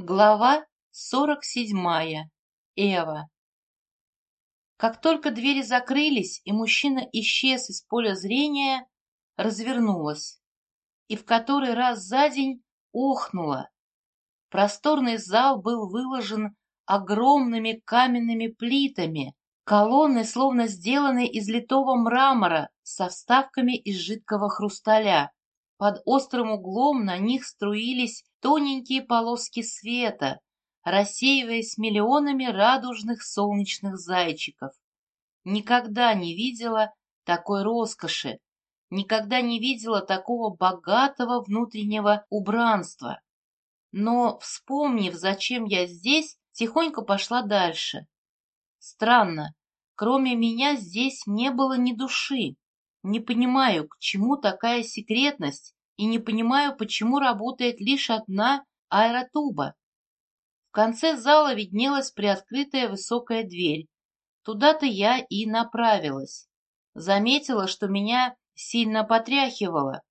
Глава сорок седьмая. Эва. Как только двери закрылись, и мужчина исчез из поля зрения, развернулась. И в который раз за день охнула. Просторный зал был выложен огромными каменными плитами, колонны словно сделаны из литого мрамора со вставками из жидкого хрусталя. Под острым углом на них струились тоненькие полоски света, рассеиваясь миллионами радужных солнечных зайчиков. Никогда не видела такой роскоши, никогда не видела такого богатого внутреннего убранства. Но, вспомнив, зачем я здесь, тихонько пошла дальше. Странно, кроме меня здесь не было ни души. Не понимаю, к чему такая секретность, и не понимаю, почему работает лишь одна аэротуба. В конце зала виднелась приоткрытая высокая дверь. Туда-то я и направилась. Заметила, что меня сильно потряхивало.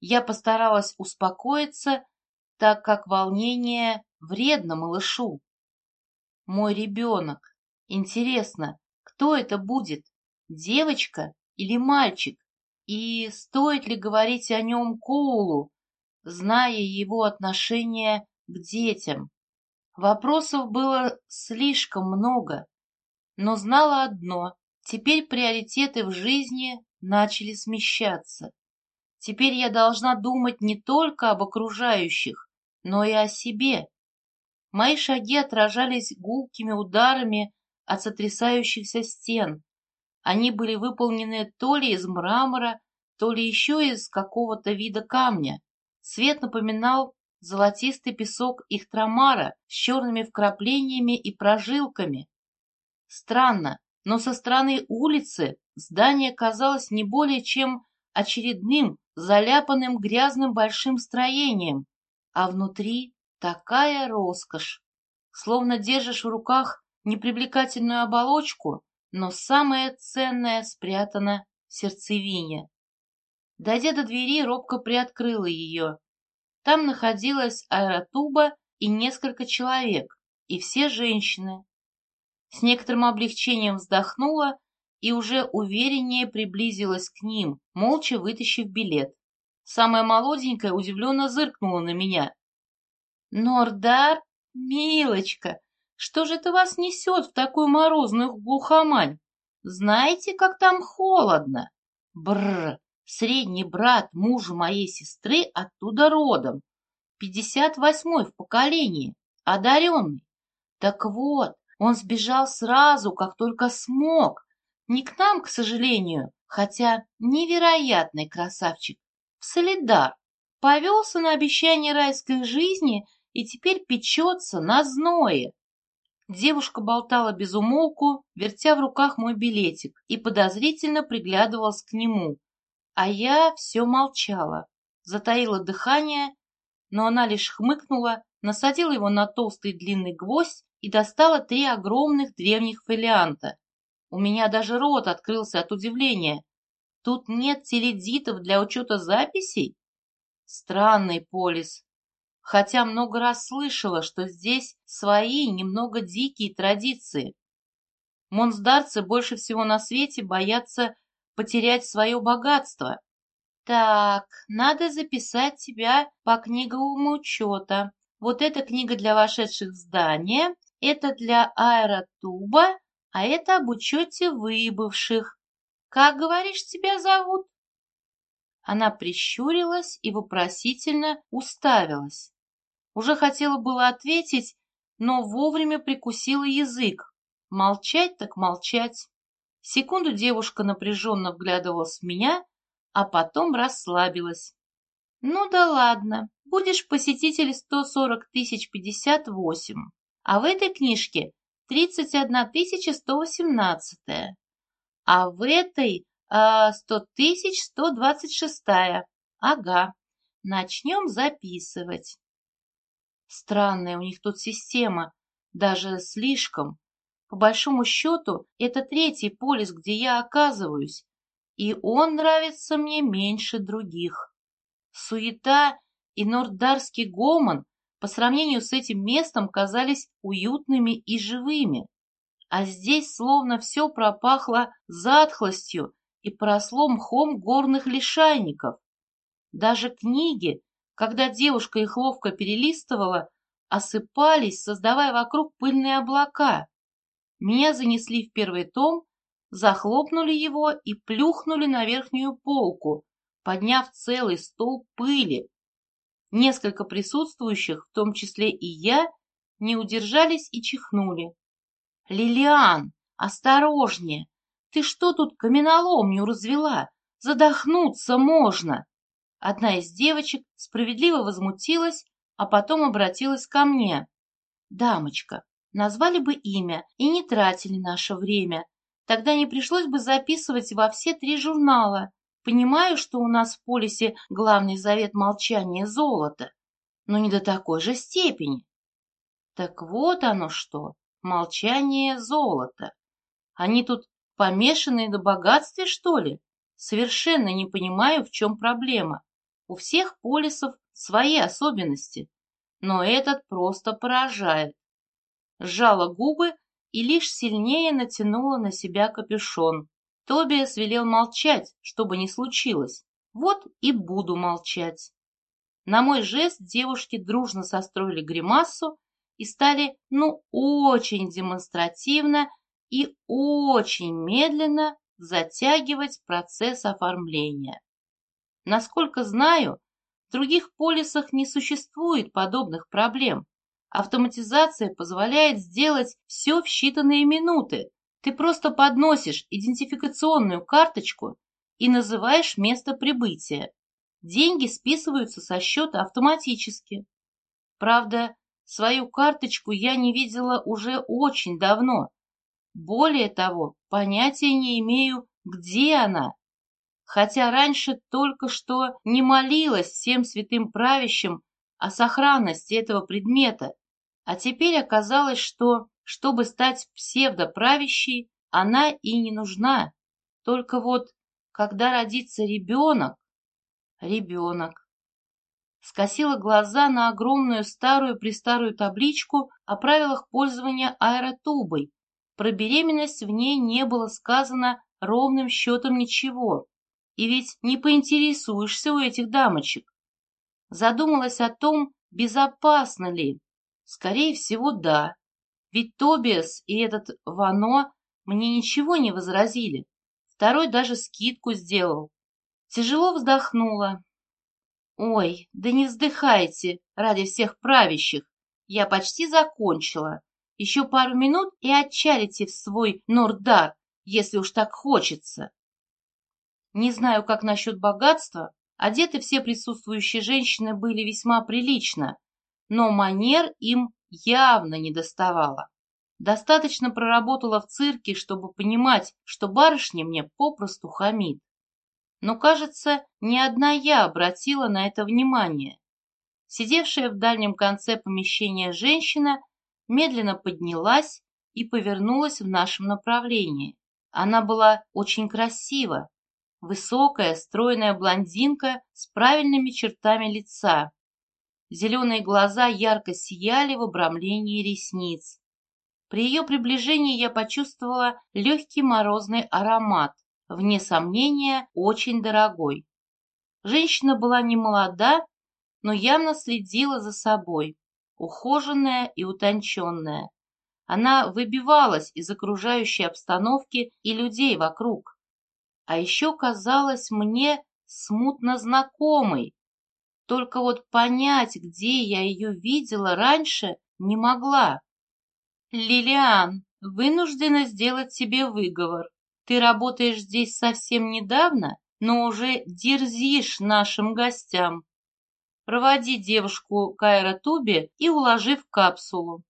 Я постаралась успокоиться, так как волнение вредно малышу. Мой ребенок. Интересно, кто это будет? Девочка или мальчик, и стоит ли говорить о нем Коулу, зная его отношение к детям. Вопросов было слишком много, но знала одно — теперь приоритеты в жизни начали смещаться. Теперь я должна думать не только об окружающих, но и о себе. Мои шаги отражались гулкими ударами от сотрясающихся стен, они были выполнены то ли из мрамора, то ли еще из какого-то вида камня. Цвет напоминал золотистый песок ихтрамара с черными вкраплениями и прожилками. Странно, но со стороны улицы здание казалось не более чем очередным заляпанным грязным большим строением, а внутри такая роскошь. Словно держишь в руках непривлекательную оболочку, но самое ценное спрятано в сердцевине. Дойдя до двери, робко приоткрыла ее. Там находилась аэротуба и несколько человек, и все женщины. С некоторым облегчением вздохнула и уже увереннее приблизилась к ним, молча вытащив билет. Самая молоденькая удивленно зыркнула на меня. «Нордар, милочка, что же это вас несет в такую морозную глухомань? Знаете, как там холодно? Бррр, средний брат мужа моей сестры оттуда родом. Пятьдесят восьмой в поколении, одаренный. Так вот, он сбежал сразу, как только смог. Не к нам, к сожалению, хотя невероятный красавчик. В Солидар. Повелся на обещание райской жизни и теперь печется на зное. Девушка болтала без умолку, вертя в руках мой билетик, и подозрительно приглядывалась к нему. А я все молчала, затаила дыхание, но она лишь хмыкнула, насадила его на толстый длинный гвоздь и достала три огромных древних фолианта. У меня даже рот открылся от удивления. Тут нет теледитов для учета записей? Странный полис, хотя много раз слышала, что здесь свои немного дикие традиции. Монсдарцы больше всего на свете боятся потерять свое богатство. Так, надо записать тебя по книговому учета. Вот эта книга для вошедших в здание, это для аэротуба, а это об учете выбывших. Как, говоришь, тебя зовут? Она прищурилась и вопросительно уставилась. Уже хотела было ответить, но вовремя прикусила язык. Молчать так молчать. Секунду девушка напряженно вглядывалась в меня, а потом расслабилась. Ну да ладно, будешь посетитель 140 тысяч 58, а в этой книжке 31 тысяча 118, а в этой а, 100 тысяч 126. Ага, начнем записывать. Странная у них тут система, даже слишком. По большому счету, это третий полис, где я оказываюсь, и он нравится мне меньше других. Суета и нордарский гомон по сравнению с этим местом казались уютными и живыми. А здесь словно все пропахло затхлостью и поросло мхом горных лишайников. Даже книги, когда девушка их ловко перелистывала, осыпались, создавая вокруг пыльные облака. Меня занесли в первый том, захлопнули его и плюхнули на верхнюю полку, подняв целый стол пыли. Несколько присутствующих, в том числе и я, не удержались и чихнули. «Лилиан, осторожнее! Ты что тут каменоломню развела? Задохнуться можно!» Одна из девочек справедливо возмутилась, а потом обратилась ко мне. «Дамочка, назвали бы имя и не тратили наше время. Тогда не пришлось бы записывать во все три журнала. Понимаю, что у нас в полисе главный завет молчания – золото, но не до такой же степени. Так вот оно что, молчание – золото. Они тут помешанные на богатстве, что ли? Совершенно не понимаю, в чем проблема. У всех полисов свои особенности, но этот просто поражает. Сжала губы и лишь сильнее натянула на себя капюшон. Тобиас велел молчать, что бы ни случилось. Вот и буду молчать. На мой жест девушки дружно состроили гримасу и стали, ну, очень демонстративно и очень медленно затягивать процесс оформления. Насколько знаю, в других полисах не существует подобных проблем. Автоматизация позволяет сделать все в считанные минуты. Ты просто подносишь идентификационную карточку и называешь место прибытия. Деньги списываются со счета автоматически. Правда, свою карточку я не видела уже очень давно. Более того, понятия не имею, где она хотя раньше только что не молилась всем святым правящим о сохранности этого предмета, а теперь оказалось, что, чтобы стать псевдоправящей, она и не нужна. Только вот, когда родится ребенок... Ребенок. Скосила глаза на огромную старую-престарую табличку о правилах пользования аэротубой. Про беременность в ней не было сказано ровным счетом ничего. И ведь не поинтересуешься у этих дамочек. Задумалась о том, безопасно ли. Скорее всего, да. Ведь Тобиас и этот Вано мне ничего не возразили. Второй даже скидку сделал. Тяжело вздохнула. Ой, да не вздыхайте ради всех правящих. Я почти закончила. Еще пару минут и отчалите в свой Нордар, если уж так хочется. Не знаю, как насчет богатства, одеты все присутствующие женщины были весьма прилично, но манер им явно не доставало. Достаточно проработала в цирке, чтобы понимать, что барышня мне попросту хамит. Но, кажется, не одна я обратила на это внимание. Сидевшая в дальнем конце помещения женщина медленно поднялась и повернулась в нашем направлении. Она была очень красива, Высокая, стройная блондинка с правильными чертами лица. Зеленые глаза ярко сияли в обрамлении ресниц. При ее приближении я почувствовала легкий морозный аромат, вне сомнения, очень дорогой. Женщина была не молода, но явно следила за собой, ухоженная и утонченная. Она выбивалась из окружающей обстановки и людей вокруг а еще казалась мне смутно знакомой. Только вот понять, где я ее видела раньше, не могла. «Лилиан, вынуждена сделать тебе выговор. Ты работаешь здесь совсем недавно, но уже дерзишь нашим гостям. Проводи девушку к аэротубе и уложи в капсулу».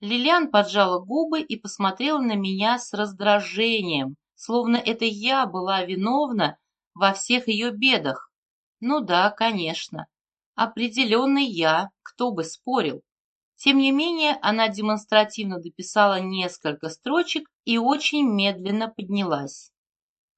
Лилиан поджала губы и посмотрела на меня с раздражением, словно это я была виновна во всех ее бедах. Ну да, конечно. Определенно я, кто бы спорил. Тем не менее, она демонстративно дописала несколько строчек и очень медленно поднялась.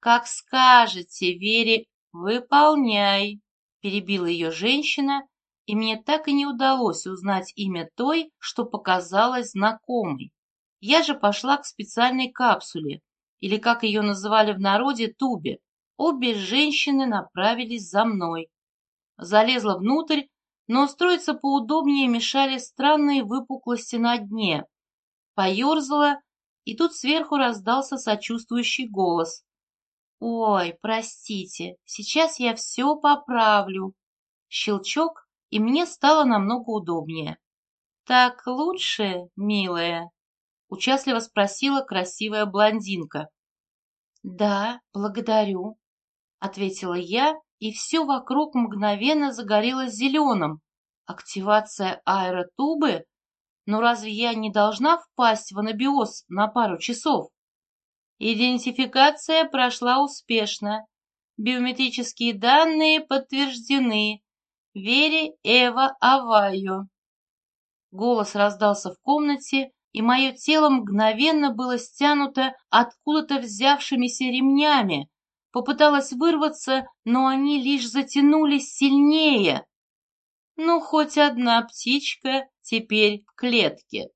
«Как скажете, Вере, выполняй», – перебила ее женщина, и мне так и не удалось узнать имя той, что показалась знакомой. Я же пошла к специальной капсуле, или, как ее называли в народе, тубе. Обе женщины направились за мной. Залезла внутрь, но устроиться поудобнее мешали странные выпуклости на дне. Поерзала, и тут сверху раздался сочувствующий голос. «Ой, простите, сейчас я все поправлю». Щелчок, и мне стало намного удобнее. «Так лучше, милая?» — участливо спросила красивая блондинка. «Да, благодарю», — ответила я, и все вокруг мгновенно загорелось зеленым. Активация аэротубы? Но разве я не должна впасть в анабиоз на пару часов? Идентификация прошла успешно. Биометрические данные подтверждены. Вере Эва Авайо. Голос раздался в комнате, и мое тело мгновенно было стянуто откуда-то взявшимися ремнями. Попыталась вырваться, но они лишь затянулись сильнее. Ну, хоть одна птичка теперь в клетке.